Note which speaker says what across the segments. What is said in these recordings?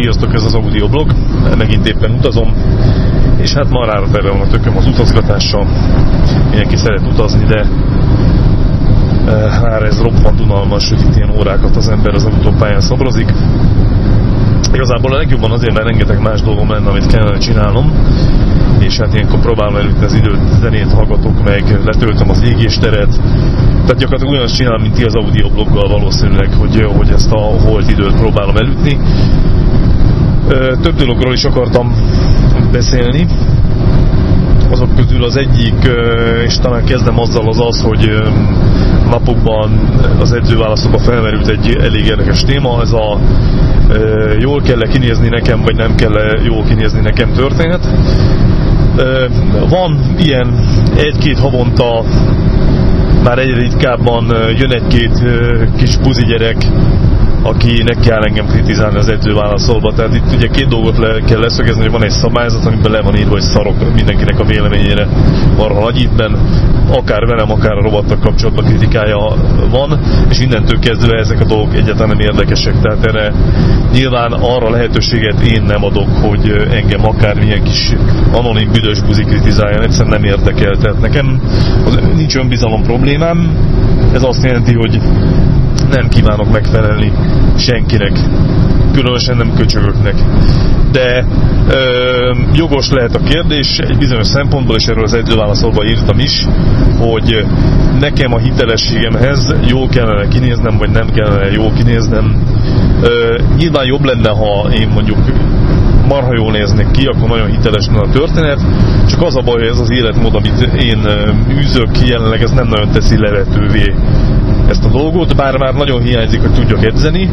Speaker 1: Sziasztok, ez az audioblog, megint éppen utazom, és hát ma rára terve van a tököm az utazgatással. Mindenki szeret utazni, de már ez roppant unalmas, hogy itt ilyen órákat az ember az autópályán szabrozik. Igazából a legjobban azért, mert rengeteg más dolgom lenne, amit kellene csinálnom, és hát ilyenkor próbálom elütni az időt, zenét hallgatok meg, letöltöm az égésteret, tehát gyakorlatilag olyan csinálom, mint ti az audiobloggal valószínűleg, hogy, hogy ezt a holt időt próbálom elütni. Több dologról is akartam beszélni, azok közül az egyik, és talán kezdem azzal az az, hogy napokban az edzőválaszokban felmerült egy elég érdekes téma, ez a jól kell -e kinézni nekem, vagy nem kell -e jól kinézni nekem történet. Van ilyen egy-két havonta már egyre ritkábban jön egy-két kis buzi gyerek, aki neki kell engem kritizálni az edzőválaszolba. Tehát itt ugye két dolgot le kell leszögezni, hogy van egy szabályzat, amiben le van írva, hogy szarok mindenkinek a véleményére marha nagy ízben, akár velem, akár a robottak kapcsolatban kritikája van, és innentől kezdve ezek a dolgok egyáltalán érdekesek. Tehát erre nyilván arra lehetőséget én nem adok, hogy engem akármilyen kis anonim büdös buzi kritizáljon, egyszerűen nem érdekel. Tehát nekem nincs önbizalom problémám, ez azt jelenti, hogy nem kívánok megfelelni senkinek, különösen nem köcsögöknek. De ö, jogos lehet a kérdés egy bizonyos szempontból, és erről az edzőválaszolva írtam is, hogy nekem a hitelességemhez jól kellene kinéznem, vagy nem kellene jól kinéznem. Ö, nyilván jobb lenne, ha én mondjuk marha jól néznek ki, akkor nagyon hiteles a történet. Csak az a baj, hogy ez az életmód, amit én űzök jelenleg, ez nem nagyon teszi lehetővé ezt a dolgot, bár már nagyon hiányzik, hogy tudjak edzeni,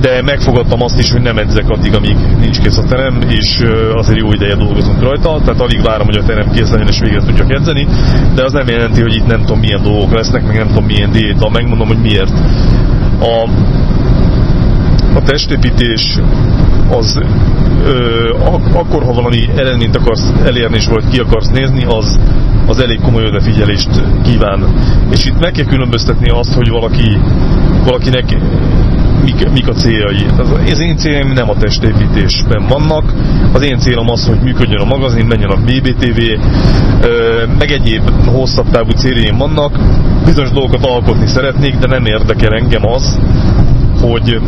Speaker 1: de megfogadtam azt is, hogy nem edzek addig, amíg nincs kész a terem, és azért jó ideje dolgozunk rajta, tehát alig várom, hogy a terem kész legyen, és végre tudjak edzeni, de az nem jelenti, hogy itt nem tudom milyen dolgok lesznek, meg nem tudom milyen diéta, megmondom, hogy miért. A, a testépítés az ö, ak akkor, ha valami eredményt akarsz elérni, és vagy ki akarsz nézni, az, az elég komoly odafigyelést kíván. És itt meg kell különböztetni azt, hogy valaki, valakinek mik, mik a céljai. Az én céljaim nem a testépítésben vannak, az én célom az, hogy működjön a magazin, menjen a BBTV, meg egyéb hosszabb távú céljaim vannak, bizonyos dolgokat alkotni szeretnék, de nem érdekel engem az, hogy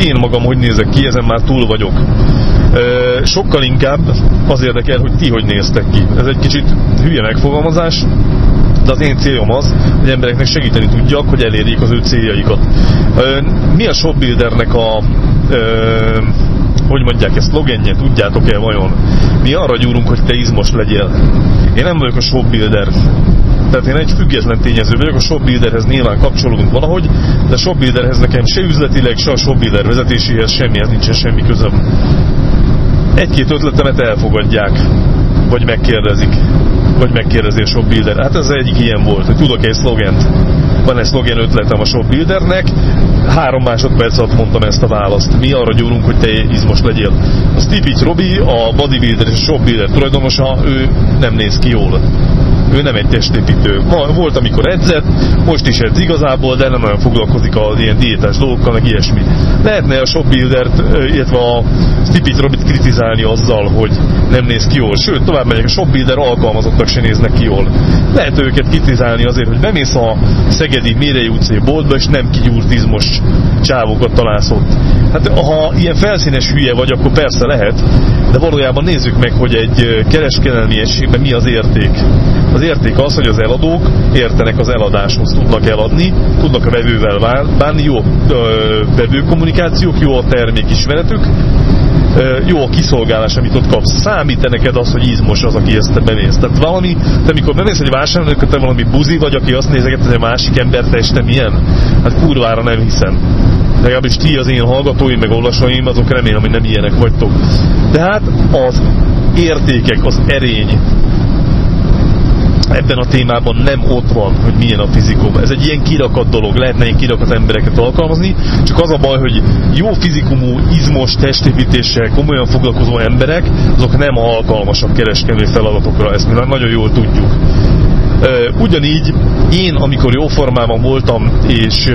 Speaker 1: én magam hogy nézek ki, ezen már túl vagyok. Sokkal inkább az érdekel, hogy ti hogy néztek ki. Ez egy kicsit hülye megfogalmazás, de az én célom az, hogy embereknek segíteni tudjak, hogy elérjék az ő céljaikat. Mi a shopbuildernek a hogy mondják ezt, szlogenje, tudjátok-e vajon? Mi arra gyúrunk, hogy te izmos legyél. Én nem vagyok a shopbuilder. Tehát én egy független tényező vagyok, a shopbuilderhez nyilván kapcsolódunk valahogy, de shopbuilderhez nekem se üzletileg, se a shopbuilder vezetéséhez semmihez nincsen semmi közöm. Egy-két ötletemet elfogadják, vagy megkérdezik, vagy megkérdezi a shopbuilder. Hát ez egyik ilyen volt, hogy tudok egy szlogent. Van egy szlogen ötletem a shopbuildernek, három másodperc alatt mondtam ezt a választ. Mi arra gyúrunk, hogy te izmos legyél. A Stipic Robi, a bodybuilder és a shopbuilder tulajdonosa, ő nem néz ki jól ő nem egy testépítő. Volt, amikor edzett, most is edz igazából, de nem nagyon foglalkozik az ilyen diétás dolgokkal, meg ilyesmi. Lehetne a shopbuildert, illetve a Stipit Robit kritizálni azzal, hogy nem néz ki jól. Sőt, tovább megyek, a shopbuilder alkalmazottak se néznek ki jól. Lehet őket kritizálni azért, hogy bemész a Szegedi Mérei utcai boltba, és nem kigyúrt izmos csávokat találsz ott. Hát ha ilyen felszínes hülye vagy, akkor persze lehet, de valójában nézzük meg, hogy egy kereskedelmi egységben mi az érték. Az érték az, hogy az eladók értenek az eladáshoz, tudnak eladni, tudnak a vevővel bánni, jó vevőkommunikációk, jó a termékismeretük, jó a kiszolgálás, amit ott kapsz. Számít-e neked az, hogy izmos az, aki ezt te bemész? Tehát valami, te amikor bemész egy vásárlók, te valami buzi vagy, aki azt nézeget, hogy a másik ember te este milyen? Hát kurvára nem hiszem. Legalábbis ti az én hallgatóim, meg olvasóim, azok remélem, hogy nem ilyenek vagytok. Tehát az értékek, az erény, ebben a témában nem ott van, hogy milyen a fizikum. Ez egy ilyen kirakat dolog, lehetne ilyen kirakat embereket alkalmazni, csak az a baj, hogy jó fizikumú, izmos testépítéssel komolyan foglalkozó emberek, azok nem alkalmasak kereskedő feladatokra, ezt mi nagyon jól tudjuk. Ugyanígy én, amikor jó formában voltam és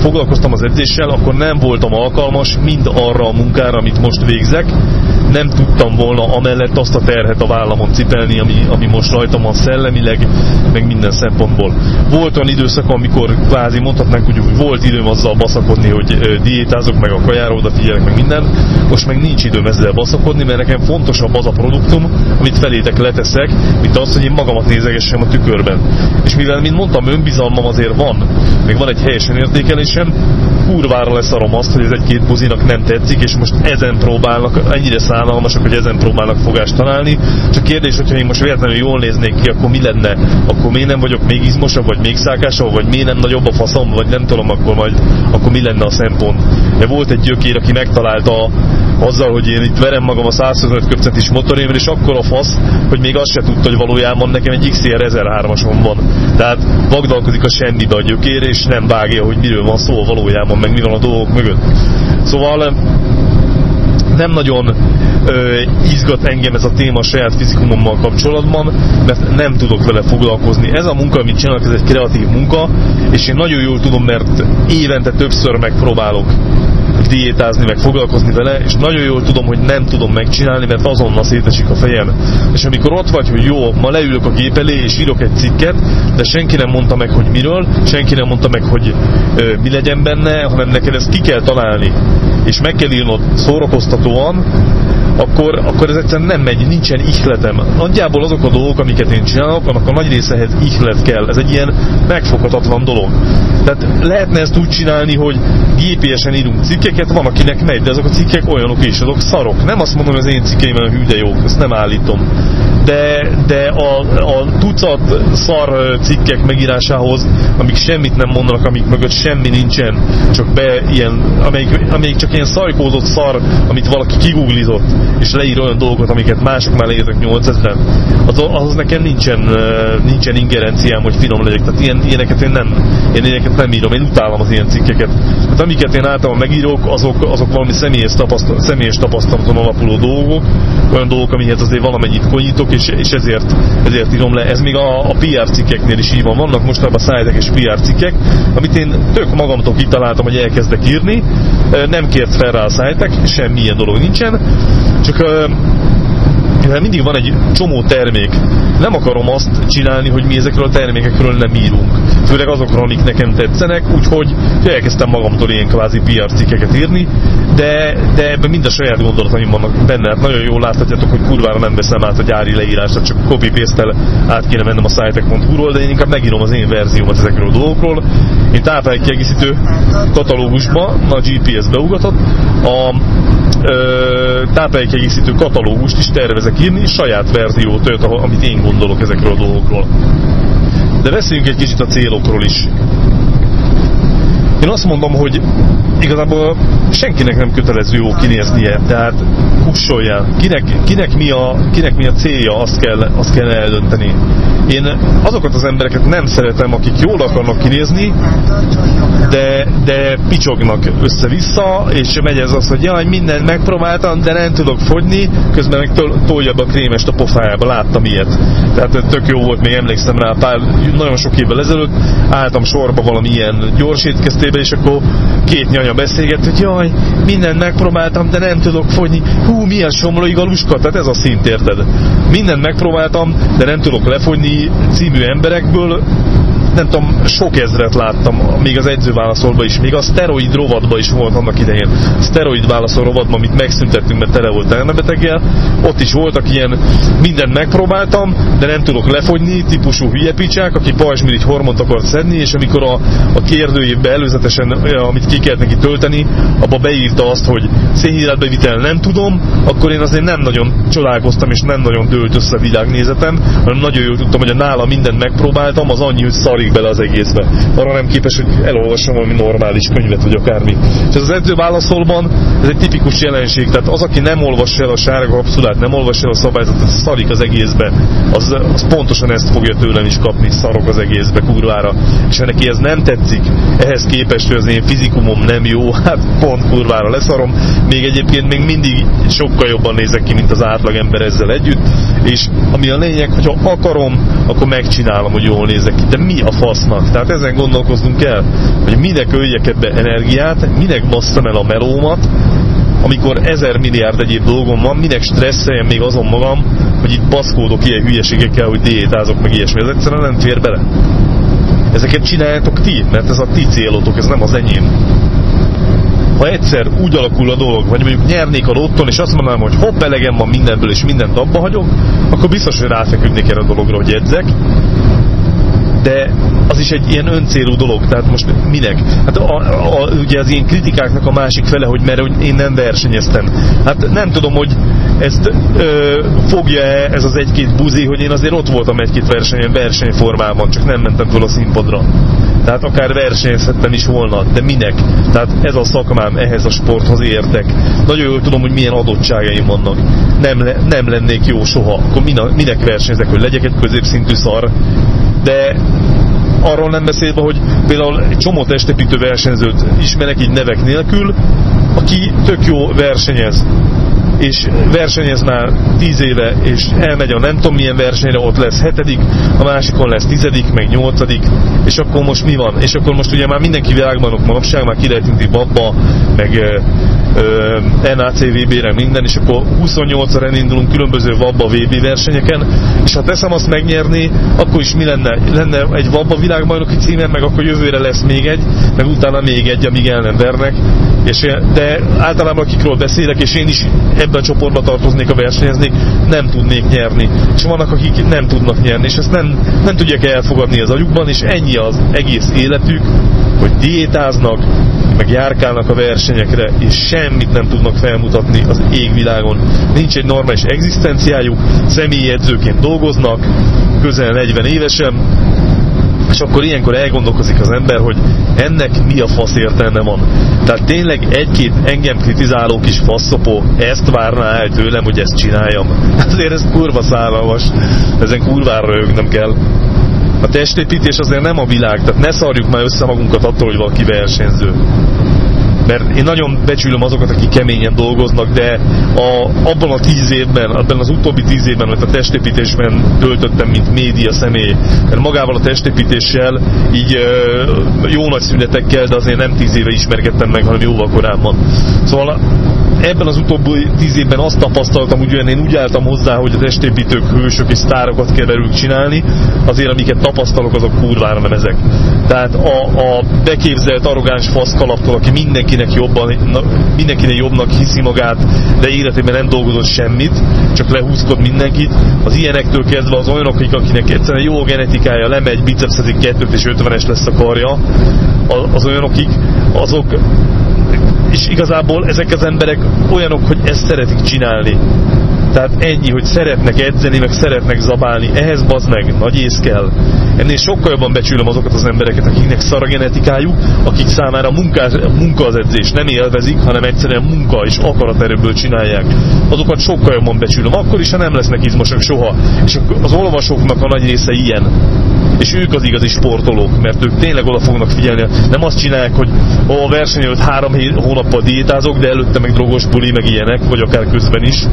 Speaker 1: foglalkoztam az edzéssel, akkor nem voltam alkalmas mind arra a munkára, amit most végzek. Nem tudtam volna amellett azt a terhet a vállamon cipelni, ami, ami most rajtam van szellemileg, meg minden szempontból. Volt olyan időszak, amikor kvázi mondhatnánk, hogy volt időm azzal baszakodni, hogy diétázok, meg a kajára odafigyelek, meg minden. Most meg nincs időm ezzel baszakodni, mert nekem fontosabb az a produktum, amit felétek leteszek, mint az, hogy én magamat nézegessem a tükörben. És mivel, mint mondtam, önbizalmam azért van, még van egy helyesen értékelésem, kurvára leszarom azt, hogy ez egy-két buzinak nem tetszik, és most ezen próbálnak, ennyire szánalmasak, hogy ezen próbálnak fogást találni. Csak kérdés, hogyha én most véletlenül jól néznék ki, akkor mi lenne? Akkor miért nem vagyok még izmosabb, vagy még szákásabb, vagy miért nem nagyobb a faszom, vagy nem tudom, akkor majd, akkor mi lenne a szempont? De volt egy gyökér, aki megtalálta azzal, hogy én itt verem magam a 125 köpcetis motorémre, és akkor a fasz, hogy még azt se tudta, hogy valójában nekem egy XR 1003-ason van. Tehát vagdalkozik a semmibe a gyökér, és nem vágja, hogy miről van szó valójában, meg mi van a dolgok mögött. Szóval nem nagyon ö, izgat engem ez a téma a saját fizikumommal kapcsolatban, mert nem tudok vele foglalkozni. Ez a munka, amit csinálok, ez egy kreatív munka, és én nagyon jól tudom, mert évente többször megpróbálok diétázni, meg foglalkozni vele, és nagyon jól tudom, hogy nem tudom megcsinálni, mert azonnal szétesik a fejem. És amikor ott vagy, hogy jó, ma leülök a gép elé, és írok egy cikket, de senki nem mondta meg, hogy miről, senki nem mondta meg, hogy ö, mi legyen benne, hanem neked ezt ki kell találni, és meg kell írnod szórakoztatóan, akkor, akkor ez egyszerűen nem megy, nincsen ihletem. Nagyjából azok a dolgok, amiket én csinálok, annak a nagy részehez ihlet kell. Ez egy ilyen megfoghatatlan dolog. Tehát lehetne ezt úgy csinálni, hogy GPS-en írunk cikkeket, van akinek megy, de azok a cikkek olyanok is, azok szarok. Nem azt mondom, hogy az én cikkeim a hű, de jók, ezt nem állítom. De, de a, a tucat szar cikkek megírásához, amik semmit nem mondanak, amik mögött semmi nincsen, csak be ilyen, amelyik, amelyik csak ilyen szajkózott szar, amit valaki kigooglizott, és leír olyan dolgokat, amiket mások már leírtak 8000-en, az, az nekem nincsen, nincsen ingerenciám, hogy finom legyek. Tehát ilyen, ilyeneket én nem, én ilyeneket nem írom, én utálom az ilyen cikkeket. Tehát amiket én általában megírok, azok, azok valami személyes, tapasztal, személyes tapasztalaton alapuló dolgok, olyan dolgok, amihez azért valamennyit konyítok, és, és ezért, ezért írom le. Ez még a, a PR cikkeknél is így van. Vannak mostában szájtek és PR cikkek, amit én tök magamtól kitaláltam, hogy elkezdek írni. Nem kért fel rá a szájtek, semmilyen dolog nincsen. Csak mivel mindig van egy csomó termék, nem akarom azt csinálni, hogy mi ezekről a termékekről nem írunk. Főleg azokról, amik nekem tetszenek, úgyhogy elkezdtem magamtól ilyen kvázi PR cikkeket írni, de, de ebben mind a saját gondolataim vannak benne. Hát nagyon jól láthatjátok, hogy kurvára nem veszem át a gyári leírását, csak copy paste át kéne mennem a sitec.hu-ról, de én inkább megírom az én verziómat ezekről a dolgokról. Én táplálékkiegészítő katalógusba, a GPS beugatott, a táplálékkiegészítő katalógust is tervezek írni, saját verziót, olyat, amit én gondolok ezekről a dolgokról. De beszéljünk egy kicsit a célokról is. Én azt mondom, hogy igazából senkinek nem kötelező jó kinéznie, tehát kussoljál. Kinek, kinek, mi a, kinek mi a célja, azt kell, azt kell eldönteni. Én azokat az embereket nem szeretem, akik jól akarnak kinézni, de, de picsognak össze-vissza, és megy ez az, hogy jaj, mindent megpróbáltam, de nem tudok fogyni, közben meg tolja be a krémest a pofájába, láttam ilyet. Tehát tök jó volt, még emlékszem rá pár, nagyon sok évvel ezelőtt, álltam sorba valami ilyen gyors étkeztébe, és akkor két nyanya beszélget, hogy jaj, mindent megpróbáltam, de nem tudok fogyni. Hú, milyen somlói galuska, tehát ez a szint, érted? Mindent megpróbáltam, de nem tudok lefogyni című emberekből nem tudom, sok ezret láttam, még az edzőválaszolba is, még a szteroid rovatba is volt annak idején. Szteroid válaszol rovatban, amit megszüntettünk, mert tele volt elmebeteggel, ott is voltak ilyen, mindent megpróbáltam, de nem tudok lefogyni, típusú hülyepicsák, aki pajzsmirigy hormont akart szedni, és amikor a, a kérdőjében előzetesen, amit ki kellett neki tölteni, abba beírta azt, hogy szénhidrátbevitel nem tudom, akkor én azért nem nagyon csodálkoztam, és nem nagyon dőlt össze a világnézetem, hanem nagyon jól tudtam, hogy a nála mindent megpróbáltam, az annyi, hogy kapcsolódik bele az egészbe. Arra nem képes, hogy elolvassam valami normális könyvet, vagy akármi. És ez az edző válaszolban, ez egy tipikus jelenség, tehát az, aki nem olvassa el a sárga kapszulát, nem olvassa el a szabályzatot, szarik az egészbe, az, az pontosan ezt fogja tőlem is kapni, szarok az egészbe, kurvára. És ha neki ez nem tetszik, ehhez képest, hogy az én fizikumom nem jó, hát pont kurvára leszarom. Még egyébként még mindig sokkal jobban nézek ki, mint az átlagember ezzel együtt, és ami a lényeg, hogyha akarom, akkor megcsinálom, hogy jól nézek ki. De mi a fasznak? Tehát ezen gondolkoznunk kell, hogy minek öljek ebbe energiát, minek basszam el a melómat, amikor ezer milliárd egyéb dolgom van, minek stresszeljem még azon magam, hogy itt baszkódok ilyen hülyeségekkel, hogy diétázok meg ilyesmi. Ez egyszerűen nem fér bele. Ezeket csináljátok ti, mert ez a ti célotok, ez nem az enyém ha egyszer úgy alakul a dolog, vagy mondjuk nyernék a lotton, és azt mondanám, hogy hopp, elegem van mindenből, és mindent abba hagyok, akkor biztos, hogy ráfeküdnék erre a dologra, hogy edzek, de az is egy ilyen öncélú dolog, tehát most minek? Hát a, a, ugye az ilyen kritikáknak a másik fele, hogy mert én nem versenyeztem. Hát nem tudom, hogy ezt fogja -e ez az egy-két buzi, hogy én azért ott voltam egy-két versenyen versenyformában, csak nem mentem fel a színpadra. Tehát akár versenyezhettem is volna, de minek? Tehát ez a szakmám, ehhez a sporthoz értek. Nagyon jól tudom, hogy milyen adottságaim vannak. Nem, le, nem lennék jó soha. Akkor minek versenyezek, hogy legyek egy középszintű szar, de arról nem beszélve, hogy például egy csomó testépítő versenyzőt ismerek így nevek nélkül, aki tök jó versenyez és versenyez már tíz éve, és elmegy a nem tudom milyen versenyre, ott lesz hetedik, a másikon lesz tizedik, meg nyolcadik, és akkor most mi van? És akkor most ugye már mindenki világbajnok manapság, már ki lehet inti babba, meg NACVB-re minden, és akkor 28-ra elindulunk különböző Vabba VB versenyeken, és ha teszem azt megnyerni, akkor is mi lenne? Lenne egy Vabba világbajnoki címem, meg akkor jövőre lesz még egy, meg utána még egy, amíg el nem vernek. És, de általában akikről beszélek, és én is ebben a csoportba tartoznék, a versenyeznék, nem tudnék nyerni. És vannak, akik nem tudnak nyerni, és ezt nem, nem tudják elfogadni az agyukban, és ennyi az egész életük, hogy diétáznak, meg járkálnak a versenyekre, és semmit nem tudnak felmutatni az égvilágon. Nincs egy normális egzisztenciájuk, személyi edzőként dolgoznak, közel 40 évesen, és akkor ilyenkor elgondolkozik az ember, hogy ennek mi a fasz értelme van. Tehát tényleg egy-két engem kritizáló kis faszopó ezt várná el tőlem, hogy ezt csináljam. Azért ez kurva szállalmas. Ezen kurvára rögnem kell. A testépítés azért nem a világ, tehát ne szarjuk már össze magunkat attól, hogy valaki versenyző mert én nagyon becsülöm azokat, akik keményen dolgoznak, de a, abban a tíz évben, abban az utóbbi tíz évben, amit a testépítésben töltöttem, mint média személy, mert magával a testépítéssel így jó nagy szünetekkel, de azért nem tíz éve ismerkedtem meg, hanem jóval korábban. Szóval ebben az utóbbi tíz évben azt tapasztaltam, hogy én úgy álltam hozzá, hogy a testépítők hősök és sztárokat kell belőlük csinálni, azért amiket tapasztalok, azok kurvára nem ezek. Tehát a, a beképzelt arrogáns faszkalaptól, aki mindenkinek jobban, mindenkinek jobbnak hiszi magát, de életében nem dolgozott semmit, csak lehúzkod mindenkit, az ilyenektől kezdve az olyanok, akinek egyszerűen jó genetikája, lemegy, bicepszezik kettőt és ötvenes lesz a karja, az olyanokig, azok és igazából ezek az emberek olyanok, hogy ezt szeretik csinálni. Tehát ennyi, hogy szeretnek edzeni, meg szeretnek zabálni. Ehhez bazd meg, nagy ész kell. Ennél sokkal jobban becsülöm azokat az embereket, akiknek szar a genetikájuk, akik számára munka, munka az edzés, nem élvezik, hanem egyszerűen munka és akaraterőből csinálják. Azokat sokkal jobban becsülöm. Akkor is, ha nem lesznek izmosak soha. És az olvasóknak a nagy része ilyen és ők az igazi sportolók, mert ők tényleg oda fognak figyelni. Nem azt csinálják, hogy ó, a verseny előtt három hónappal diétázok, de előtte meg drogos buli, meg ilyenek, vagy akár közben is,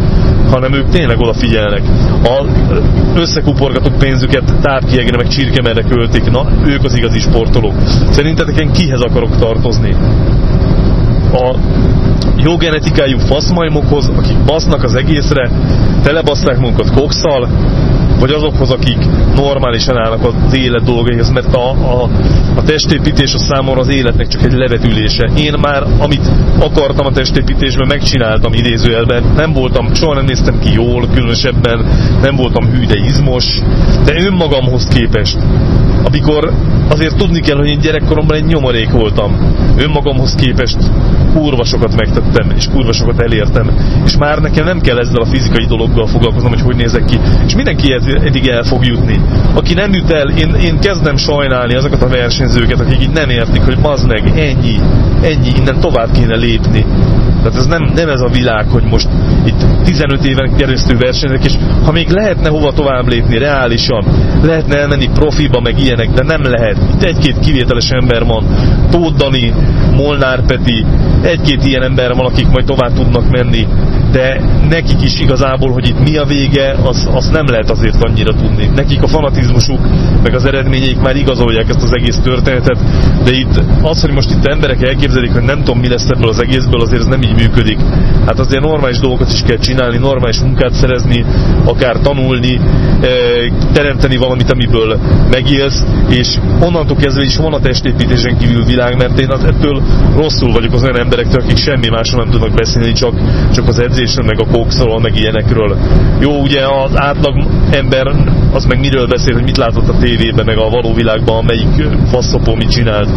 Speaker 1: hanem ők tényleg odafigyelnek. A összekuporgatott pénzüket tárkiegre, meg csirkemerre költik, na, ők az igazi sportolók. Szerintetek én kihez akarok tartozni? A jó genetikájú faszmajmokhoz, akik basznak az egészre, telebasszák munkat kokszal, vagy azokhoz, akik normálisan állnak az élet dolgaihoz, mert a, a, a testépítés a számomra az életnek csak egy levetülése. Én már, amit akartam a testépítésben, megcsináltam idézőjelben. Nem voltam, soha nem néztem ki jól, különösebben, nem voltam hű, de izmos, de önmagamhoz képest amikor azért tudni kell, hogy én gyerekkoromban egy nyomorék voltam. Önmagamhoz képest kurva sokat megtettem, és kurva sokat elértem. És már nekem nem kell ezzel a fizikai dologgal foglalkoznom, hogy hogy nézek ki. És mindenki eddig el fog jutni. Aki nem jut el, én, én kezdem sajnálni azokat a versenyzőket, akik így nem értik, hogy bazd meg, ennyi, ennyi, innen tovább kéne lépni. Tehát ez nem, nem ez a világ, hogy most itt 15 éven keresztül versenyzek, és ha még lehetne hova tovább lépni reálisan, lehetne elmenni profiba, meg ilyenek, de nem lehet. Itt egy-két kivételes ember van, Tóth Dani, Molnár Peti, egy-két ilyen ember van, akik majd tovább tudnak menni, de nekik is igazából, hogy itt mi a vége, az, az nem lehet azért annyira tudni. Nekik a fanatizmusuk, meg az eredményeik már igazolják ezt az egész történetet, de itt az, hogy most itt emberek elképzelik, hogy nem tudom mi lesz ebből az egészből, azért ez nem így működik. Hát azért normális dolgokat is kell csinálni, normális munkát szerezni, akár tanulni, eh, teremteni valamit, amiből megélsz, és onnantól kezdve is van a testépítésen kívül világ, mert én ettől rosszul vagyok az olyan emberektől, akik semmi másról nem tudnak beszélni, csak, csak az edzésről, meg a kókszról, meg ilyenekről. Jó, ugye az átlag ember az meg miről beszél, hogy mit látott a tévében, meg a való világban, melyik faszopó mit csinált.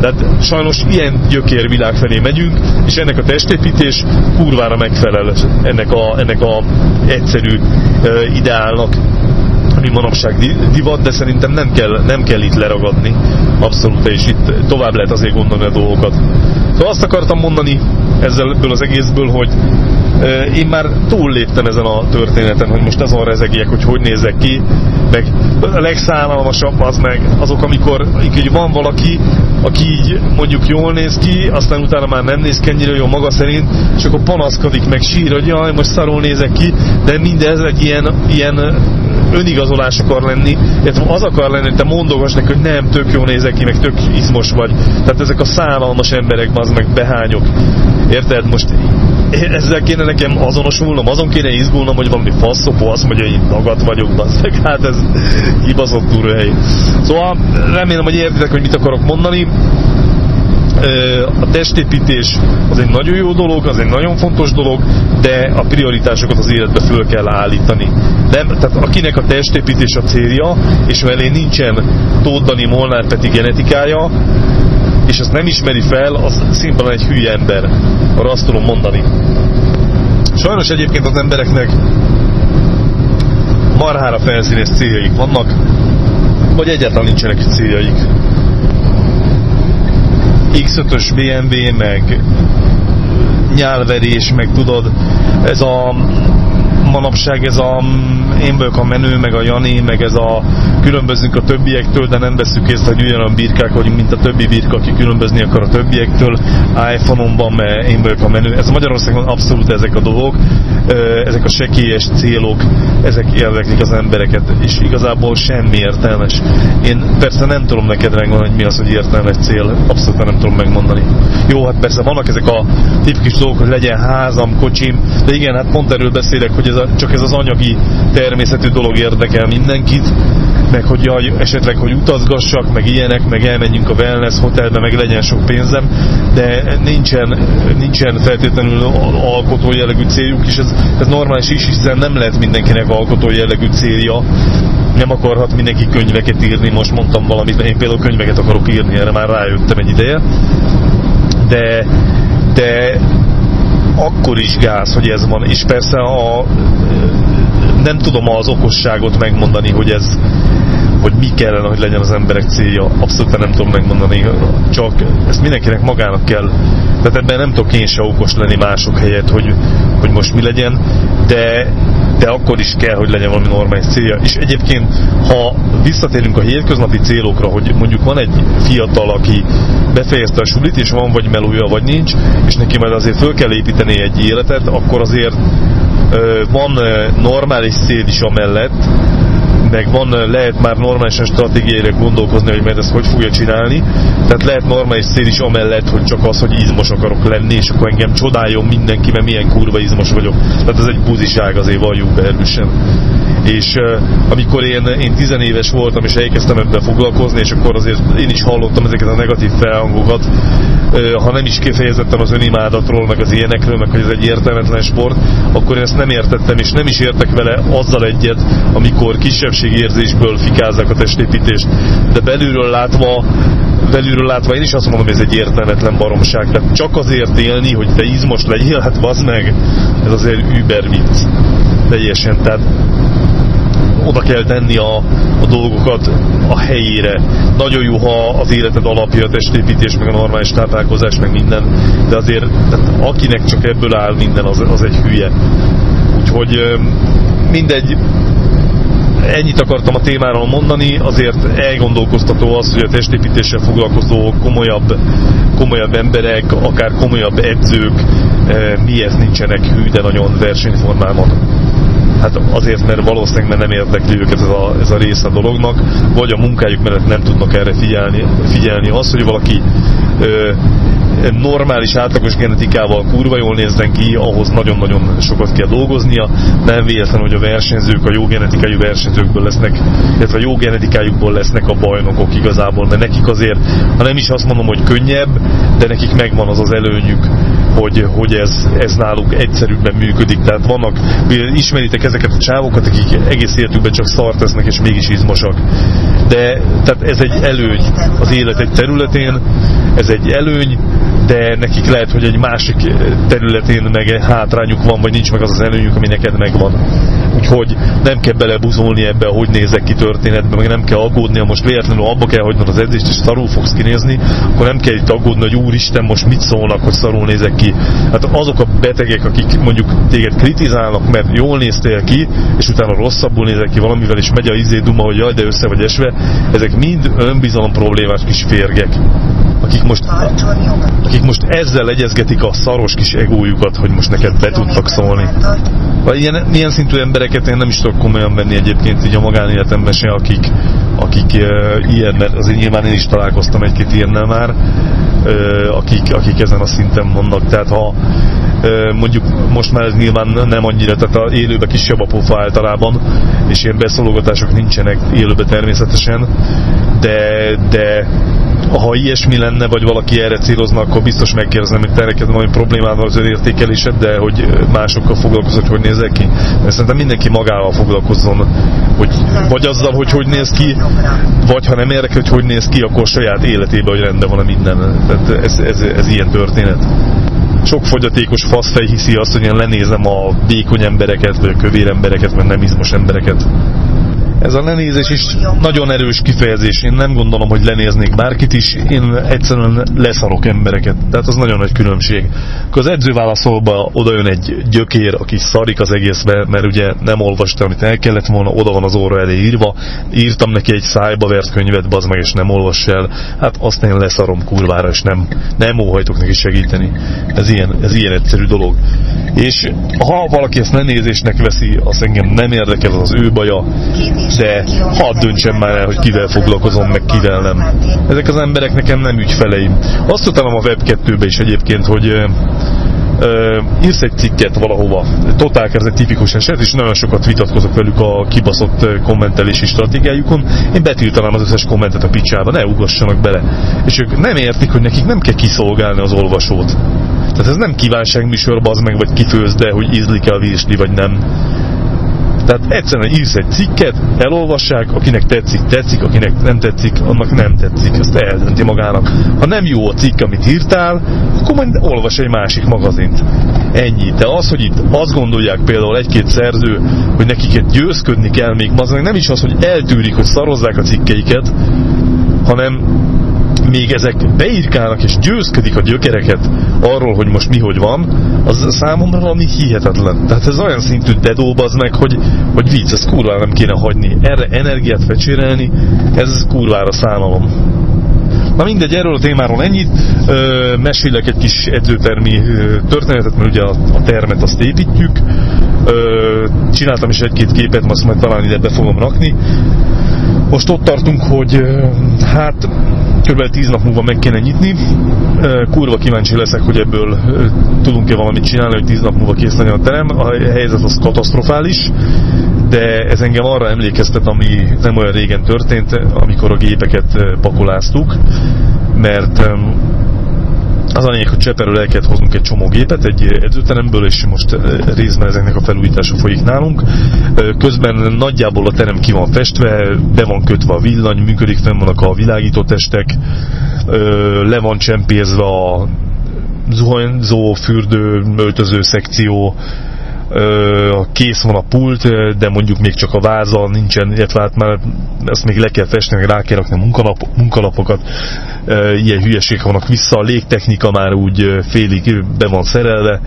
Speaker 1: Tehát sajnos ilyen gyökérvilág felé megyünk, és ennek a testépítés kurvára megfelel ennek a, ennek a egyszerű ideálnak ami manapság divat, de szerintem nem kell, nem kell itt leragadni. Abszolút, és itt tovább lehet azért gondolni a dolgokat. Szóval azt akartam mondani ezzel ebből az egészből, hogy én már túlléptem ezen a történeten, hogy most azon rezegjek, hogy hogy nézek ki, meg a legszállalmasabb az meg azok, amikor így van valaki, aki így mondjuk jól néz ki, aztán utána már nem néz ki ennyire jó maga szerint, és akkor panaszkodik meg sír, hogy jaj, most szarul nézek ki, de mindez egy ilyen, ilyen önigazolás akar lenni, illetve az akar lenni, hogy te mondogass neki, hogy nem, tök jó nézek ki, meg tök izmos vagy. Tehát ezek a szállalmas emberek, az meg behányok. Érted? Most ezzel kéne nekem azonosulnom, azon kéne izgulnom, hogy valami faszopó azt mondja, hogy én dagat vagyok, bazdmeg. Hát ez kibaszott hely. Szóval remélem, hogy értitek, hogy mit akarok mondani a testépítés az egy nagyon jó dolog, az egy nagyon fontos dolog, de a prioritásokat az életbe föl kell állítani. Nem, tehát akinek a testépítés a célja, és mellé nincsen Tóth Molnár Peti genetikája, és ezt nem ismeri fel, az szimplán egy hülye ember. Arra azt tudom mondani. Sajnos egyébként az embereknek marhára felszínes céljaik vannak, vagy egyáltalán nincsenek céljaik. X5-ös BMW, meg nyálverés, meg tudod, ez a manapság ez a én vagyok a menő, meg a Jani, meg ez a különbözünk a többiektől, de nem veszük észre, hogy ugyanolyan birkák vagyunk, mint a többi birka, aki különbözni akar a többiektől. iPhone-omban, én vagyok a menő. Ez Magyarországon abszolút ezek a dolgok, ezek a sekélyes célok, ezek érdeklik az embereket, és igazából semmi értelmes. Én persze nem tudom neked megmondani, hogy mi az, hogy értelmes cél, abszolút nem tudom megmondani. Jó, hát persze vannak ezek a tipikus dolgok, hogy legyen házam, kocsim, de igen, hát pont erről beszélek, hogy ez csak ez az anyagi természetű dolog érdekel mindenkit, meg hogy jaj, esetleg, hogy utazgassak, meg ilyenek, meg elmenjünk a wellness hotelbe, meg legyen sok pénzem, de nincsen, nincsen feltétlenül alkotó jellegű céljuk, és ez, ez normális is, hiszen nem lehet mindenkinek alkotó jellegű célja, nem akarhat mindenki könyveket írni, most mondtam valamit, én például könyveket akarok írni, erre már rájöttem egy ideje, de, de akkor is gáz, hogy ez van, és persze a, nem tudom az okosságot megmondani, hogy ez hogy mi kellene, hogy legyen az emberek célja, abszolút nem tudom megmondani, csak ezt mindenkinek magának kell. Tehát ebben nem tudok én se okos lenni mások helyett, hogy, hogy most mi legyen, de, de akkor is kell, hogy legyen valami normális célja. És egyébként, ha visszatérünk a hétköznapi célokra, hogy mondjuk van egy fiatal, aki befejezte a sulit, és van vagy melója, vagy nincs, és neki majd azért föl kell építeni egy életet, akkor azért van normális cél is amellett, meg van, lehet már normálisan stratégiailag gondolkozni, hogy mert ezt hogy fogja csinálni. Tehát lehet normális cél is amellett, hogy csak az, hogy izmos akarok lenni, és akkor engem csodáljon mindenki, mert milyen kurva izmos vagyok. Tehát ez egy buziság azért valljuk be erősen. És amikor én, én tizenéves voltam, és elkezdtem ebben foglalkozni, és akkor azért én is hallottam ezeket a negatív felhangokat, ha nem is kifejezetten az önimádatról, meg az ilyenekről, meg hogy ez egy értelmetlen sport, akkor én ezt nem értettem, és nem is értek vele azzal egyet, amikor kisebb érzésből fikázzák a testépítést, de belülről látva belülről látva én is azt mondom, hogy ez egy értelmetlen baromság. Tehát csak azért élni, hogy te izmos legyél, hát vazd meg, ez azért über vicc. Teljesen, tehát oda kell tenni a, a dolgokat a helyére. Nagyon jó, ha az életed alapja a testépítés, meg a normális táplálkozás, meg minden, de azért tehát akinek csak ebből áll minden, az, az egy hülye. Úgyhogy mindegy, ennyit akartam a témáról mondani, azért elgondolkoztató az, hogy a testépítéssel foglalkozó komolyabb, komolyabb emberek, akár komolyabb edzők miért nincsenek hű, de nagyon versenyformában. Hát azért, mert valószínűleg mert nem érdekli őket ez a, ez a része a dolognak, vagy a munkájuk mellett nem tudnak erre figyelni. figyelni. Az, hogy valaki ö, normális, átlagos genetikával kurva jól nézzen ki, ahhoz nagyon-nagyon sokat kell dolgoznia. Nem véletlen, hogy a versenyzők a jó genetikájú versenyzőkből lesznek, illetve a jó genetikájukból lesznek a bajnokok igazából, mert nekik azért, ha nem is azt mondom, hogy könnyebb, de nekik megvan az az előnyük, hogy, hogy ez, ez náluk egyszerűbben működik. Tehát vannak, ismeritek ezeket a csávokat, akik egész életükben csak szart tesznek, és mégis izmosak. De tehát ez egy előny az élet egy területén, ez egy előny, de nekik lehet, hogy egy másik területén meg hátrányuk van, vagy nincs meg az az előnyük, ami neked megvan. Úgyhogy nem kell belebuzolni ebbe, hogy nézek ki történetbe, meg nem kell aggódni, ha most véletlenül abba kell hagynod az edzést, és szarul fogsz kinézni, akkor nem kell itt aggódni, hogy úristen, most mit szólnak, hogy szarul nézek ki. Hát azok a betegek, akik mondjuk téged kritizálnak, mert jól néztél ki, és utána rosszabbul nézek ki valamivel, és megy a izé duma, hogy jaj, de össze vagy esve, ezek mind önbizalom problémás kis férgek akik most, akik most ezzel egyezgetik a szaros kis egójukat, hogy most neked be tudtak szólni. Vagy ilyen, ilyen szintű embereket én nem is tudok komolyan venni egyébként így a magánéletemben se, akik, akik uh, ilyen, mert azért nyilván én is találkoztam egy-két ilyennel már, uh, akik, akik ezen a szinten vannak. Tehát ha uh, mondjuk most már ez nyilván nem annyira, tehát a élőbe kisebb a pofa általában, és ilyen beszólogatások nincsenek élőbe természetesen, de, de ha ilyesmi lenne, vagy valaki erre célozna, akkor biztos megkérdezem, hogy te neked valami problémád az önértékelésed, de hogy másokkal foglalkozol, hogy nézek ki. Mert szerintem mindenki magával foglalkozzon, hogy vagy azzal, hogy hogy néz ki, vagy ha nem érdekel, hogy hogy néz ki, akkor saját életében, hogy rendben van a minden. Tehát ez, ez, ez ilyen történet sok fogyatékos faszfej hiszi azt, hogy én lenézem a vékony embereket, vagy a kövér embereket, vagy nem izmos embereket. Ez a lenézés is nagyon erős kifejezés. Én nem gondolom, hogy lenéznék bárkit is. Én egyszerűen leszarok embereket. Tehát az nagyon nagy különbség. Akkor az edzőválaszolba oda jön egy gyökér, aki szarik az egészbe, mert ugye nem olvasta, amit el kellett volna, oda van az óra elé írva. Írtam neki egy szájba vert könyvet, bazd meg, és nem olvas el. Hát azt én leszarom kurvára, és nem, nem óhajtok neki segíteni. Ez ilyen, ez ilyen egyszerű dolog. És ha valaki ezt lenézésnek veszi, az engem nem érdekel, az az ő baja de hadd döntsem már el, hogy kivel foglalkozom, meg kivel nem. Ezek az emberek nekem nem ügyfeleim. Azt utálom a Web2-be is egyébként, hogy Uh, írsz egy cikket valahova, totál ez egy tipikus eset, és nagyon sokat vitatkozok velük a kibaszott kommentelési stratégiájukon. Én betiltanám az összes kommentet a picsába, ne ugassanak bele. És ők nem értik, hogy nekik nem kell kiszolgálni az olvasót. Tehát ez nem kívánságműsor, az meg, vagy kifőz, de hogy ízlik-e a virsli, vagy nem tehát egyszerűen írsz egy cikket, elolvassák, akinek tetszik, tetszik, akinek nem tetszik, annak nem tetszik, azt eldönti magának. Ha nem jó a cikk, amit írtál, akkor majd olvas egy másik magazint. Ennyi. De az, hogy itt azt gondolják például egy-két szerző, hogy nekiket győzködni kell még, az nem is az, hogy eltűrik, hogy szarozzák a cikkeiket, hanem még ezek beírkálnak és győzködik a gyökereket arról, hogy most mi hogy van, az számomra valami hihetetlen. Tehát ez olyan szintű dedóbaz meg, hogy, hogy vicc, ezt kurvára nem kéne hagyni. Erre energiát fecsérelni, ez kurvára számolom. Na mindegy, erről a témáról ennyit. Ö, mesélek egy kis edzőtermi történetet, mert ugye a, a termet azt építjük. Ö, csináltam is egy-két képet, azt majd talán ide be fogom rakni. Most ott tartunk, hogy hát kb. 10 nap múlva meg kéne nyitni. Kurva kíváncsi leszek, hogy ebből tudunk-e valamit csinálni, hogy 10 nap múlva kész legyen a terem. A helyzet az katasztrofális, de ez engem arra emlékeztet, ami nem olyan régen történt, amikor a gépeket pakoláztuk, mert az a lényeg, hogy Cseperről el kellett hoznunk egy csomó gépet egy edzőteremből, és most részben ezeknek a felújítása folyik nálunk. Közben nagyjából a terem ki van festve, be van kötve a villany, működik, nem vannak a világító testek, le van csempézve a zuhanyzó, fürdő, öltöző szekció, kész van a pult, de mondjuk még csak a váza nincsen, illetve hát már ezt még le kell festni, meg rá kell rakni a munkalap, munkalapokat, ilyen hülyeségek vannak vissza, a légtechnika már úgy félig be van szerelve,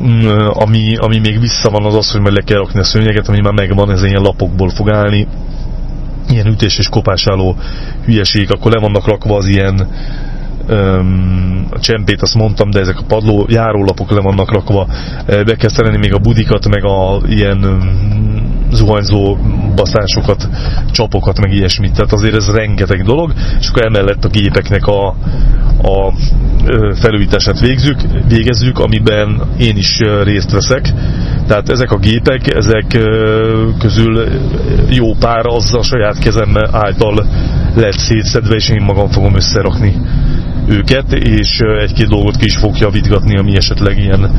Speaker 1: mm, ami, ami még vissza van az az, hogy majd le kell rakni a szőnyeget, ami már megvan, ez ilyen lapokból fog állni, ilyen ütés és kopásálló hülyeség, akkor le vannak rakva az ilyen a csempét azt mondtam, de ezek a padló járólapok le vannak rakva, be kell szerelni még a budikat, meg a ilyen zuhanyzó baszásokat, csapokat, meg ilyesmit. Tehát azért ez rengeteg dolog, és akkor emellett a gépeknek a, a felújítását végzük, végezzük, amiben én is részt veszek. Tehát ezek a gépek, ezek közül jó pár az a saját kezem által lett szétszedve, és én magam fogom összerakni őket, és egy-két dolgot ki is fog javítgatni, ami esetleg ilyen,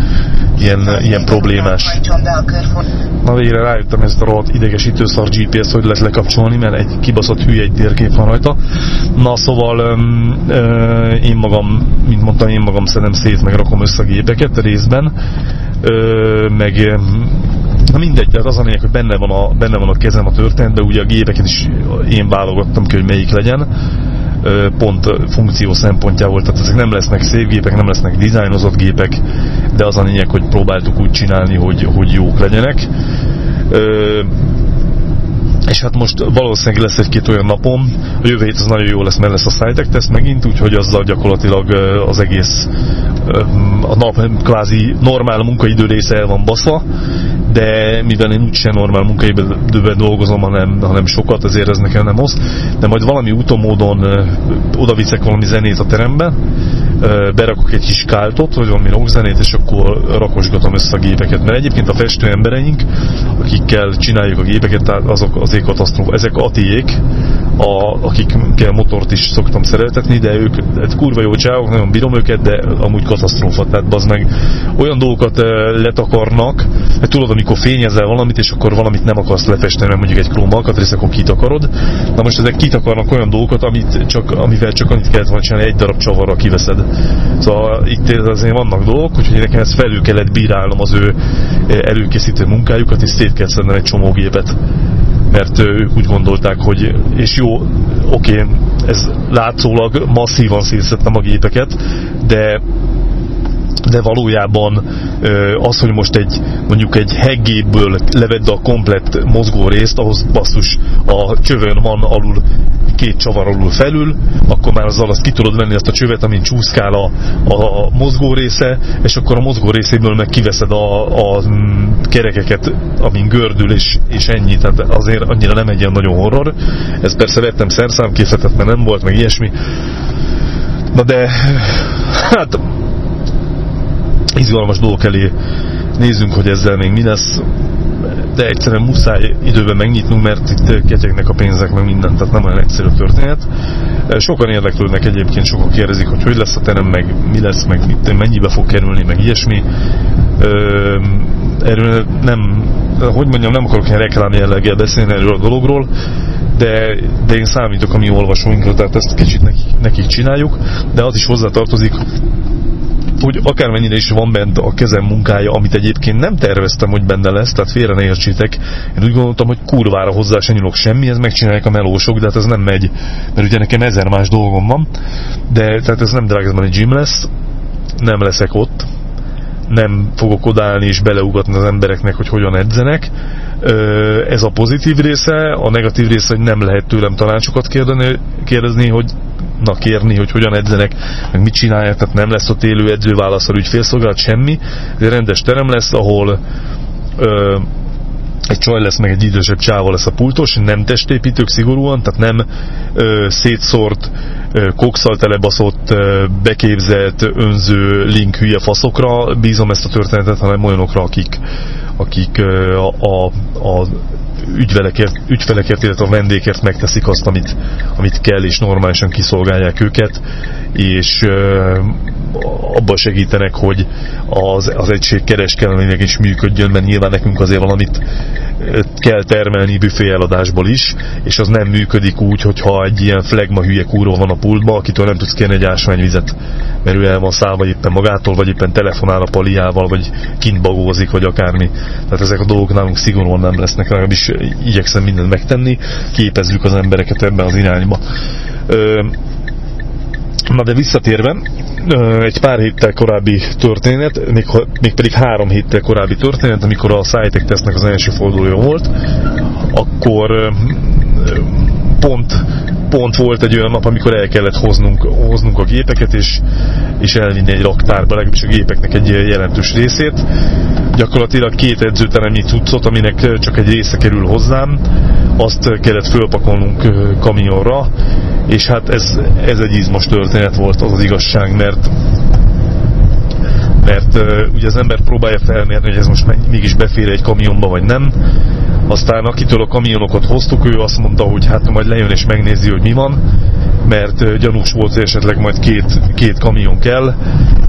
Speaker 1: ilyen, ilyen problémás. Na végre rájöttem ezt a rohadt idegesítő szar GPS, hogy lehet lekapcsolni, mert egy kibaszott hülye egy térkép van rajta. Na szóval öm, ö, én magam, mint mondtam, én magam szerintem szét meg rakom össze a gépeket részben, ö, meg Na mindegy, tehát az a lényeg, hogy benne van a, benne van a kezem a történetben, ugye a gépeket is én válogattam ki, hogy melyik legyen pont funkció szempontjából, tehát ezek nem lesznek szép gépek, nem lesznek dizájnozott gépek, de az a lényeg, hogy próbáltuk úgy csinálni, hogy, hogy jók legyenek. És hát most valószínűleg lesz egy-két olyan napom, a jövő hét az nagyon jó lesz, mert lesz a Cytec test megint, úgyhogy azzal gyakorlatilag az egész a nap kvázi normál munkaidő része el van baszva, de mivel én úgysem normál munkaidőben dolgozom, hanem, hanem sokat, ezért ez nekem nem osz, de majd valami úton módon oda viszek valami zenét a terembe, berakok egy kis káltot, vagy valami rockzenét, és akkor rakosgatom össze a gépeket. Mert egyébként a festő embereink, akikkel csináljuk a gépeket, azok azért katasztrófa, ezek atiék, a, akikkel motort is szoktam szeretetni, de ők hát kurva jó csávok, nagyon bírom őket, de amúgy katasztrófa, tehát az meg olyan dolgokat letakarnak, hogy tudod, amikor fényezel valamit, és akkor valamit nem akarsz lefesteni, mert mondjuk egy króm alkatrész, akkor kitakarod. Na most ezek kitakarnak olyan dolgokat, amit csak, amivel csak annyit kellett volna csinálni, egy darab csavarra kiveszed. Szóval itt azért vannak dolgok, úgyhogy nekem ezt felül kellett bírálnom az ő előkészítő munkájukat, és szét kell egy csomó gépet mert ők úgy gondolták, hogy és jó, oké, ez látszólag masszívan szétszettem a gépeket, de de valójában az, hogy most egy mondjuk egy heggéből levedd a komplett mozgó részt, ahhoz basszus a csövön van alul két csavar alul felül, akkor már azzal azt ki tudod venni azt a csövet, amin csúszkál a, a mozgó része, és akkor a mozgó részéből meg kiveszed a, a mm, kerekeket, amin gördül, és, és ennyi. Tehát azért annyira nem egy ilyen nagyon horror. Ez persze vettem szerszámkészletet, mert nem volt, meg ilyesmi. Na de, hát izgalmas dolgok elé nézzünk, hogy ezzel még mi lesz, de egyszerűen muszáj időben megnyitnunk, mert itt ketyegnek a pénzek, meg mindent, tehát nem olyan egyszerű történet. Sokan érdeklődnek egyébként, sokan kérdezik, hogy hogy lesz a terem, meg mi lesz, meg mit, mennyibe fog kerülni, meg ilyesmi. Erről nem, hogy mondjam, nem akarok ilyen reklám jelleggel beszélni erről a dologról, de, de én számítok a mi olvasóinkra, tehát ezt kicsit nekik, nekik csináljuk, de az is hozzátartozik, hogy akármennyire is van bent a kezem munkája, amit egyébként nem terveztem, hogy benne lesz, tehát félre ne értsétek. Én úgy gondoltam, hogy kurvára hozzá se nyúlok semmihez, megcsinálják a melósok, de hát ez nem megy, mert ugye nekem ezer más dolgom van, de tehát ez nem drága, egy gym lesz, nem leszek ott, nem fogok odállni és beleugatni az embereknek, hogy hogyan edzenek. Ez a pozitív része, a negatív része, hogy nem lehet tőlem tanácsokat kérdeni, kérdezni, hogy na kérni, hogy hogyan edzenek, meg mit csinálják, tehát nem lesz ott élő edzőválaszol ügyfélszolgálat, semmi. Ez rendes terem lesz, ahol ö, egy csaj lesz, meg egy idősebb csáva lesz a pultos, nem testépítők szigorúan, tehát nem ö, szétszórt, ö, kokszal telebaszott, ö, beképzett, önző, link hülye faszokra bízom ezt a történetet, hanem olyanokra, akik, akik ö, a, a, a ügyfelekért, ügyfelekért, illetve a vendégért megteszik azt, amit, amit kell, és normálisan kiszolgálják őket, és abban segítenek, hogy az, az egység kereskedelmének is működjön, mert nyilván nekünk azért valamit kell termelni büfé eladásból is, és az nem működik úgy, hogyha egy ilyen flagma hülye kúró van a pultba, akitől nem tudsz kérni egy ásványvizet, mert ő el van szállva éppen magától, vagy éppen telefonál a paliával, vagy kint bagózik, vagy akármi. Tehát ezek a dolgok nálunk szigorúan nem lesznek, legalábbis igyekszem mindent megtenni, képezzük az embereket ebben az irányba. Na de visszatérve, egy pár héttel korábbi történet, még, még pedig három héttel korábbi történet, amikor a Scitek tesznek az első fordulója volt, akkor pont, pont volt egy olyan nap, amikor el kellett hoznunk, hoznunk a gépeket, és, és elvinni egy raktárba, legalábbis a gépeknek egy jelentős részét. Gyakorlatilag két edzőteremnyi cuccot, aminek csak egy része kerül hozzám, azt kellett fölpakolnunk kamionra, és hát ez, ez egy izmos történet volt az az igazság, mert mert ugye az ember próbálja felmérni, hogy ez most mégis befér egy kamionba, vagy nem. Aztán akitől a kamionokat hoztuk, ő azt mondta, hogy hát majd lejön és megnézi, hogy mi van, mert gyanús volt, hogy esetleg majd két, két kamion kell,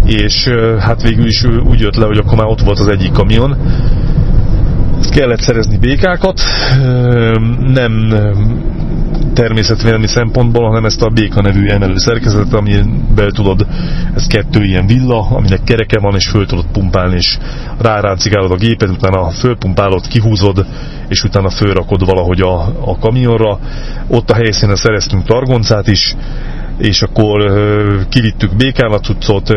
Speaker 1: és hát végül is úgy jött le, hogy akkor már ott volt az egyik kamion, kellett szerezni békákat, nem természetvédelmi szempontból, hanem ezt a béka nevű emelő szerkezetet, amiben tudod, ez kettő ilyen villa, aminek kereke van, és föl tudod pumpálni, és ráráncigálod a gépet, utána fölpumpálod, kihúzod, és utána fölrakod valahogy a, a kamionra. Ott a helyszínen szereztünk targoncát is, és akkor kivittük békán a cuccot,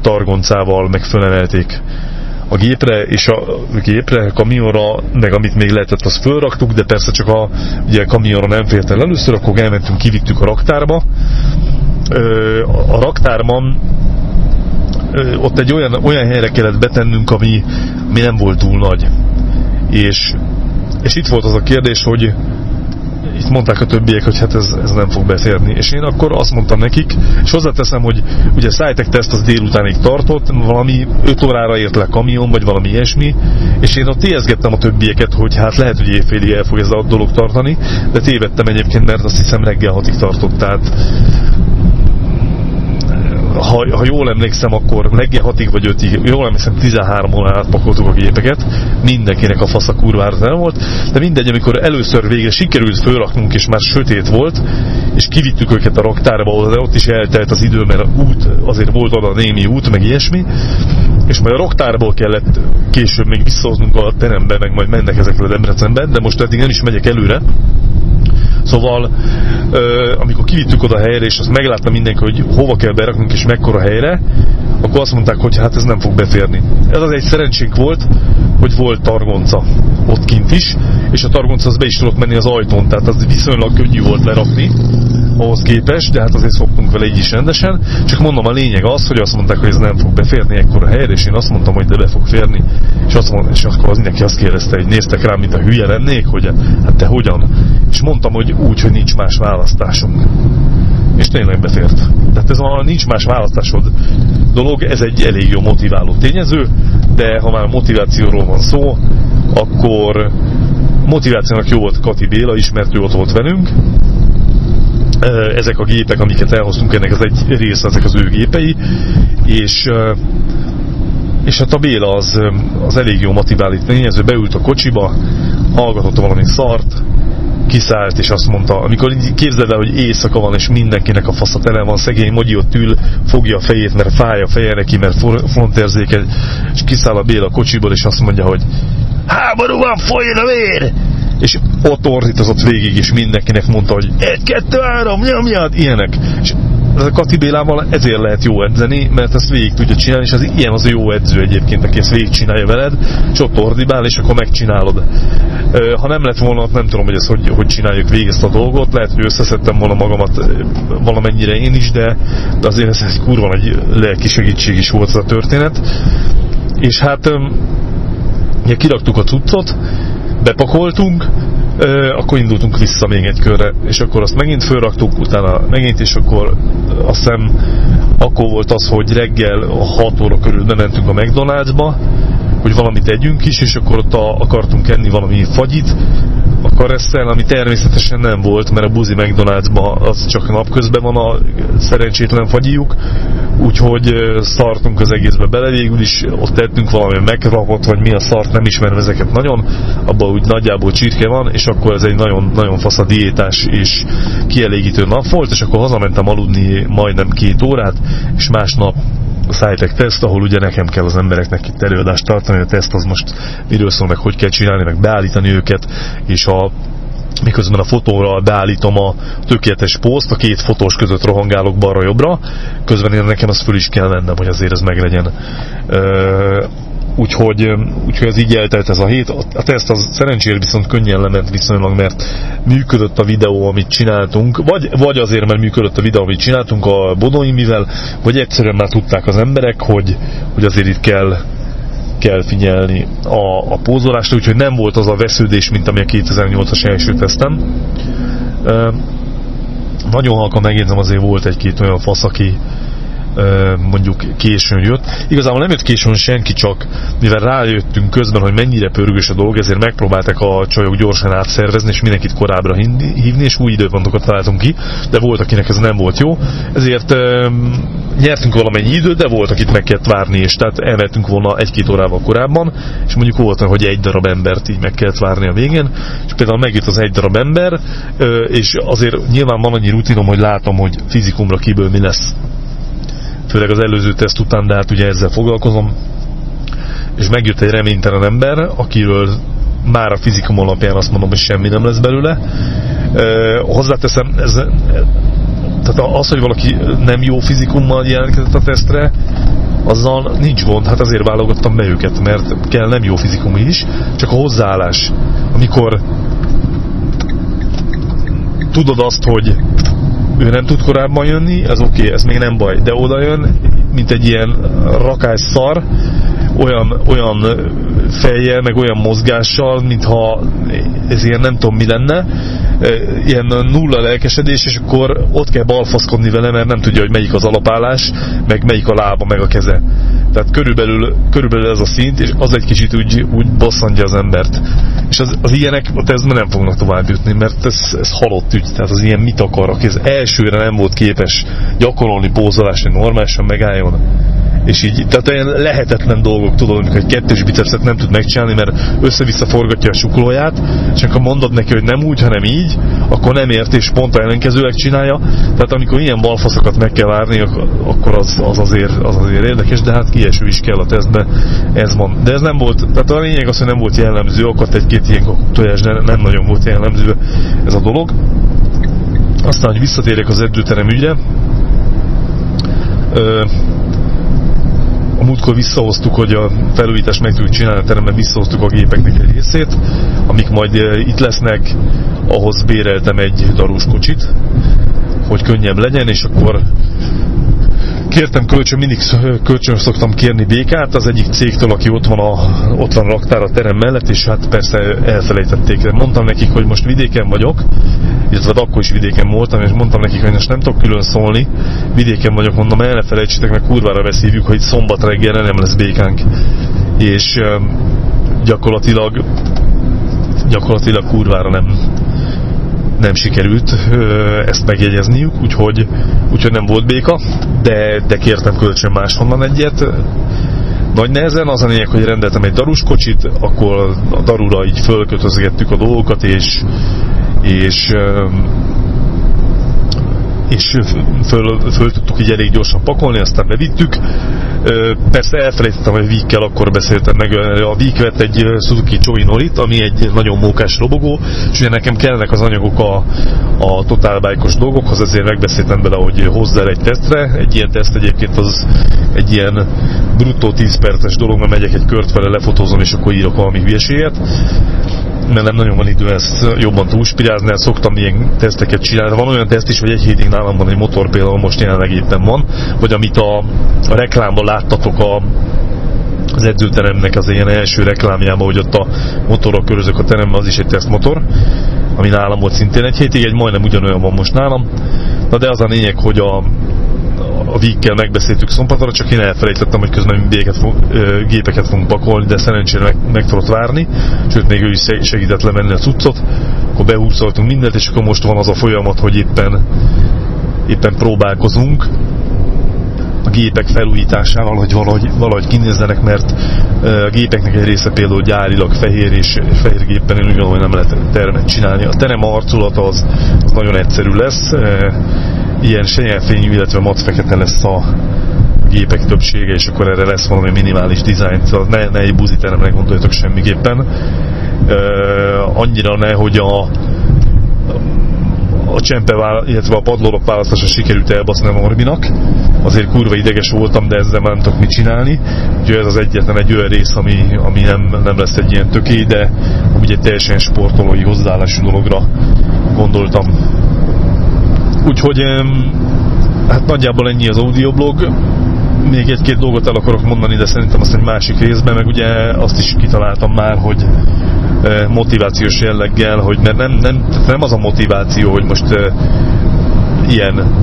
Speaker 1: targoncával meg fölemelték a gépre, és a gépre, a kamionra, meg amit még lehetett, azt fölraktuk, de persze csak a ugye, kamionra nem fért el először, akkor elmentünk, kivittük a raktárba. A raktárban ott egy olyan, olyan helyre kellett betennünk, ami, ami nem volt túl nagy. És, és itt volt az a kérdés, hogy itt mondták a többiek, hogy hát ez, ez nem fog beférni. És én akkor azt mondtam nekik, és hozzáteszem, hogy ugye Szájtek teszt az délutánig tartott, valami 5 órára ért le kamion, vagy valami ilyesmi, és én ott tézgettem a többieket, hogy hát lehet, hogy évfélig el fog ez a dolog tartani, de tévedtem egyébként, mert azt hiszem reggel hatig tartott, tehát ha, ha jól emlékszem, akkor reggel 6 vagy 5-ig, jól emlékszem 13 órán átpakoltuk a gépeket, mindenkinek a fasz a kurvára nem volt, de mindegy, amikor először végre sikerült fölraknunk, és már sötét volt, és kivittük őket a raktárba, de ott is eltelt az idő, mert út, azért volt oda némi út, meg ilyesmi, és majd a raktárból kellett később még visszahoznunk a terembe, meg majd mennek ezekről a Debrecenben, de most eddig nem is megyek előre, Szóval, amikor kivittük oda a helyre, és azt meglátta mindenki, hogy hova kell beraknunk és mekkora helyre, akkor azt mondták, hogy hát ez nem fog beférni. Ez az egy szerencsénk volt, hogy volt targonca ott kint is, és a targonca az be is tudott menni az ajtón, tehát az viszonylag könnyű volt lerakni ahhoz képest, de hát azért szoktunk vele így is rendesen. Csak mondom, a lényeg az, hogy azt mondták, hogy ez nem fog beférni ekkor a helyre, és én azt mondtam, hogy de be fog férni. És azt mondtam, és akkor az mindenki azt kérdezte, hogy néztek rám, mint a hülye lennék, hogy hát te hogyan? És mondtam, hogy úgy, hogy nincs más választásunk. És tényleg befért. Tehát ez a nincs más választásod dolog, ez egy elég jó motiváló tényező, de ha már motivációról van szó, akkor motivációnak jó volt Kati Béla is, mert ő ott volt velünk, ezek a gépek, amiket elhoztunk, ennek az egy része, ezek az ő gépei, és és hát a Béla az, az elég jó motiválít tényező, beült a kocsiba, hallgatott valami szart, kiszállt, és azt mondta, amikor képzeld el, hogy éjszaka van, és mindenkinek a fasza tele van, szegény Mogyi ott ül, fogja a fejét, mert fáj a feje neki, mert frontérzéke, és kiszáll a Béla kocsiból, és azt mondja, hogy háború folyjon a vér! És ott ordítozott végig, és mindenkinek mondta, hogy egy, kettő, három, nyomjad, ilyenek. És a Kati Bélával ezért lehet jó edzeni, mert ezt végig tudja csinálni, és az ilyen az a jó edző egyébként, aki ezt végig csinálja veled, és ott ordibál, és akkor megcsinálod. Ha nem lett volna, nem tudom, hogy ezt hogy, hogy csináljuk végig ezt a dolgot, lehet, hogy összeszedtem volna magamat valamennyire én is, de, de azért ez egy kurva egy lelki segítség is volt ez a történet. És hát ja, kiraktuk a cuccot, bepakoltunk, akkor indultunk vissza még egy körre, és akkor azt megint fölraktuk, utána megint, és akkor azt hiszem akkor volt az, hogy reggel 6 óra körül bementünk a McDonald'sba, hogy valamit együnk is, és akkor ott a, akartunk enni valami fagyit, a karesszel, ami természetesen nem volt, mert a buzi McDonald'sban az csak napközben van a szerencsétlen fagyiuk, úgyhogy szartunk az egészbe bele, végül is ott tettünk valami megrapot, vagy mi a szart, nem ismerem ezeket nagyon, abban úgy nagyjából csirke van, és akkor ez egy nagyon, nagyon fasz a diétás és kielégítő nap volt, és akkor hazamentem aludni majdnem két órát, és másnap SciTech teszt, ahol ugye nekem kell az embereknek itt előadást tartani, a teszt az most miről szól, meg hogy kell csinálni, meg beállítani őket, és a miközben a fotóra beállítom a tökéletes poszt, a két fotós között rohangálok balra-jobbra, közben én nekem az föl is kell vennem, hogy azért ez meglegyen. Úgyhogy, úgyhogy ez így eltelt ez a hét. A teszt az szerencsére viszont könnyen lement viszonylag, mert működött a videó, amit csináltunk, vagy, vagy azért, mert működött a videó, amit csináltunk a Bonoimivel, vagy egyszerűen már tudták az emberek, hogy, hogy azért itt kell, kell figyelni a, a pózolásra, úgyhogy nem volt az a vesződés, mint ami a 2008-as első tesztem. Nagyon halkan megjegyzem, azért volt egy-két olyan fasz, aki, mondjuk későn jött. Igazából nem jött későn senki, csak mivel rájöttünk közben, hogy mennyire pörgős a dolog, ezért megpróbálták a csajok gyorsan átszervezni, és mindenkit korábbra hívni, és új időpontokat találtunk ki, de volt, akinek ez nem volt jó. Ezért nyertünk valamennyi időt, de volt, akit meg kellett várni, és tehát elvettünk volna egy-két órával korábban, és mondjuk volt, hogy egy darab embert így meg kellett várni a végén, és például megjött az egy darab ember, és azért nyilván van annyi rutinom, hogy látom, hogy fizikumra kiből mi lesz főleg az előző teszt után, de hát ugye ezzel foglalkozom. És megjött egy reménytelen ember, akiről már a fizikum alapján azt mondom, hogy semmi nem lesz belőle. E, hozzáteszem, ez, tehát az, hogy valaki nem jó fizikummal jelentkezett a tesztre, azzal nincs gond, hát azért válogattam be őket, mert kell nem jó fizikum is, csak a hozzáállás. Amikor tudod azt, hogy ő nem tud korábban jönni, az oké, okay, ez még nem baj, de oda jön, mint egy ilyen rakás szar, olyan, olyan fejjel, meg olyan mozgással, mintha ez ilyen nem tudom mi lenne, ilyen nulla lelkesedés, és akkor ott kell balfaszkodni vele, mert nem tudja, hogy melyik az alapállás, meg melyik a lába, meg a keze. Tehát körülbelül, körülbelül ez a szint, és az egy kicsit úgy, úgy bosszantja az embert. És az, az ilyenek a tesztben nem fognak tovább jutni, mert ez, ez halott ügy. Tehát az ilyen mit akar, aki ez elsőre nem volt képes gyakorolni pózolásra normálisan megálljon és így, tehát olyan lehetetlen dolgok, tudod, amikor egy kettős bicepset nem tud megcsinálni, mert össze-vissza forgatja a suklóját, és akkor mondod neki, hogy nem úgy, hanem így, akkor nem ért, és pont ellenkezőleg csinálja. Tehát amikor ilyen balfaszokat meg kell várni, akkor az, az, azért, az azért érdekes, de hát kieső is kell a tesztbe, ez van. De ez nem volt, tehát a lényeg az, hogy nem volt jellemző, akadt egy-két ilyen tojás, nem nagyon volt jellemző ez a dolog. Aztán, hogy visszatérek az edzőterem ügyre, a múltkor visszahoztuk, hogy a felújítást meg tudjuk csinálni a teremben, visszahoztuk a gépeknek egy részét, amik majd eh, itt lesznek, ahhoz béreltem egy darús kocsit, hogy könnyebb legyen, és akkor kértem kölcsön, mindig kölcsön szoktam kérni békát az egyik cégtől, aki ott van a, ott van raktár a terem mellett, és hát persze elfelejtették. Mondtam nekik, hogy most vidéken vagyok, illetve hát akkor is vidéken voltam, és mondtam nekik, hogy most nem tudok külön szólni, vidéken vagyok, mondom, el ne felejtsétek, meg kurvára veszívjuk, hogy szombat reggel nem lesz békánk. És gyakorlatilag gyakorlatilag kurvára nem nem sikerült ezt megjegyezniük, úgyhogy, úgyhogy nem volt béka, de, de kértem kölcsön máshonnan egyet. Nagy nehezen az a lényeg, hogy rendeltem egy darus kocsit, akkor a darura így fölkötözgettük a dolgokat, és, és és föl, föl tudtuk így elég gyorsan pakolni, aztán bevittük. Persze elfelejtettem, hogy Víkkel akkor beszéltem meg. A Vík vett egy Suzuki Choi ami egy nagyon mókás robogó, és ugye nekem kellnek az anyagok a, a Total bike dolgokhoz, ezért megbeszéltem bele, hogy hozzá egy tesztre. Egy ilyen teszt egyébként az egy ilyen bruttó 10 perces dolog, mert megyek egy kört vele, lefotózom, és akkor írok valami hülyeséget mert nem nagyon van idő ezt jobban túlspirázni, hát szoktam ilyen teszteket csinálni. Van olyan teszt is, hogy egy hétig nálam van egy motor például, most jelenleg éppen van, vagy amit a, a reklámban láttatok a, az edzőteremnek az ilyen első reklámjában, hogy ott a motorok körözök a teremben, az is egy tesztmotor, ami nálam volt szintén egy hétig, egy majdnem ugyanolyan van most nálam. Na de az a lényeg, hogy a, a víkkel megbeszéltük szompatra, csak én elfelejtettem, hogy közben gépeket, gépeket fogunk pakolni, de szerencsére meg, meg tudott várni, sőt még ő is segített lemenni a cuccot, akkor behúzoltunk mindent, és akkor most van az a folyamat, hogy éppen, éppen próbálkozunk, a gépek felújításával, hogy valahogy, valahogy kinézzenek, mert a gépeknek egy része például gyárilag fehér, és fehér gépen én úgy hogy nem lehet termet csinálni. A terem arculata az, az nagyon egyszerű lesz, ilyen senyelfényű, illetve matfekete lesz a gépek többsége, és akkor erre lesz valami minimális dizájn, szóval ne, ne egy buziteremre gondoljatok semmiképpen. annyira ne, hogy a a csempe, illetve a padlólok választása sikerült elbaszni a Norbinak. Azért kurva ideges voltam, de ezzel már nem tudok mit csinálni. Úgyhogy ez az egyetlen egy olyan rész, ami, ami nem, nem lesz egy ilyen töké, de ugye teljesen sportolói hozzáállású dologra gondoltam. Úgyhogy hát nagyjából ennyi az audioblog. Még egy-két dolgot el akarok mondani, de szerintem azt egy másik részben, meg ugye azt is kitaláltam már, hogy motivációs jelleggel, hogy mert nem, nem, nem az a motiváció, hogy most ilyen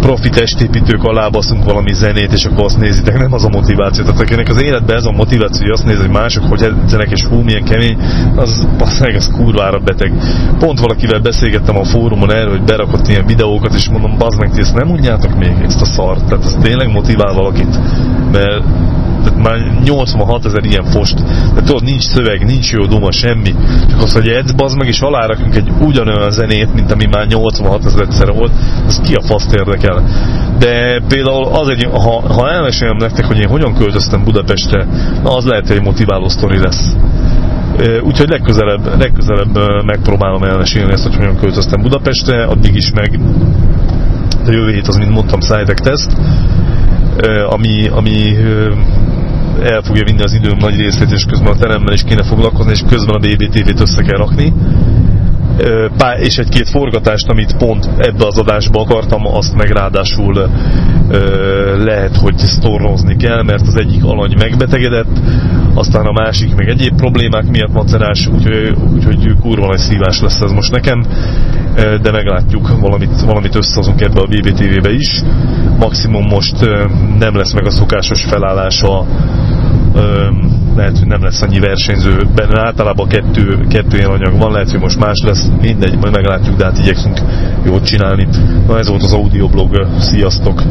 Speaker 1: profi testépítők alá baszunk valami zenét, és akkor azt nézitek, nem az a motiváció. Tehát akinek az életben ez a motiváció, hogy azt nézi, hogy mások hogy edzenek, és hú, milyen kemény, az basszeg, ez kurvára beteg. Pont valakivel beszélgettem a fórumon erről, hogy berakott ilyen videókat, és mondom, bazd meg, ti ezt nem mondjátok még, ezt a szart. Tehát ez tényleg motivál valakit. Mert már 86 ezer ilyen fost. Tehát tudod, nincs szöveg, nincs jó duma, semmi. Csak az, hogy edz, bazd meg, és alárakunk egy ugyanolyan zenét, mint ami már 86 ezer volt, az ki a faszt érdekel. De például az egy, ha, ha elmesélem nektek, hogy én hogyan költöztem Budapestre, na az lehet, hogy egy motiváló sztori lesz. Úgyhogy legközelebb, legközelebb megpróbálom elmesélni ezt, hogy hogyan költöztem Budapestre, addig is meg a jövő hét az, mint mondtam, Szájtek teszt, ami, ami el fogja vinni az időm nagy részét, és közben a teremmel is kéne foglalkozni, és közben a BBTV-t össze kell rakni. És egy-két forgatást, amit pont ebbe az adásba akartam, azt meg ráadásul lehet, hogy sztornozni kell, mert az egyik alany megbetegedett, aztán a másik meg egyéb problémák miatt macerás, úgyhogy, úgyhogy kurva nagy szívás lesz ez most nekem, de meglátjuk, valamit, valamit összehozunk ebbe a BBTV-be is. Maximum most nem lesz meg a szokásos felállása lehet, hogy nem lesz annyi versenyző, benne általában kettő, kettő ilyen anyag van, lehet, hogy most más lesz, mindegy, majd meglátjuk, de hát igyekszünk jót csinálni. Na ez volt az audioblog, sziasztok!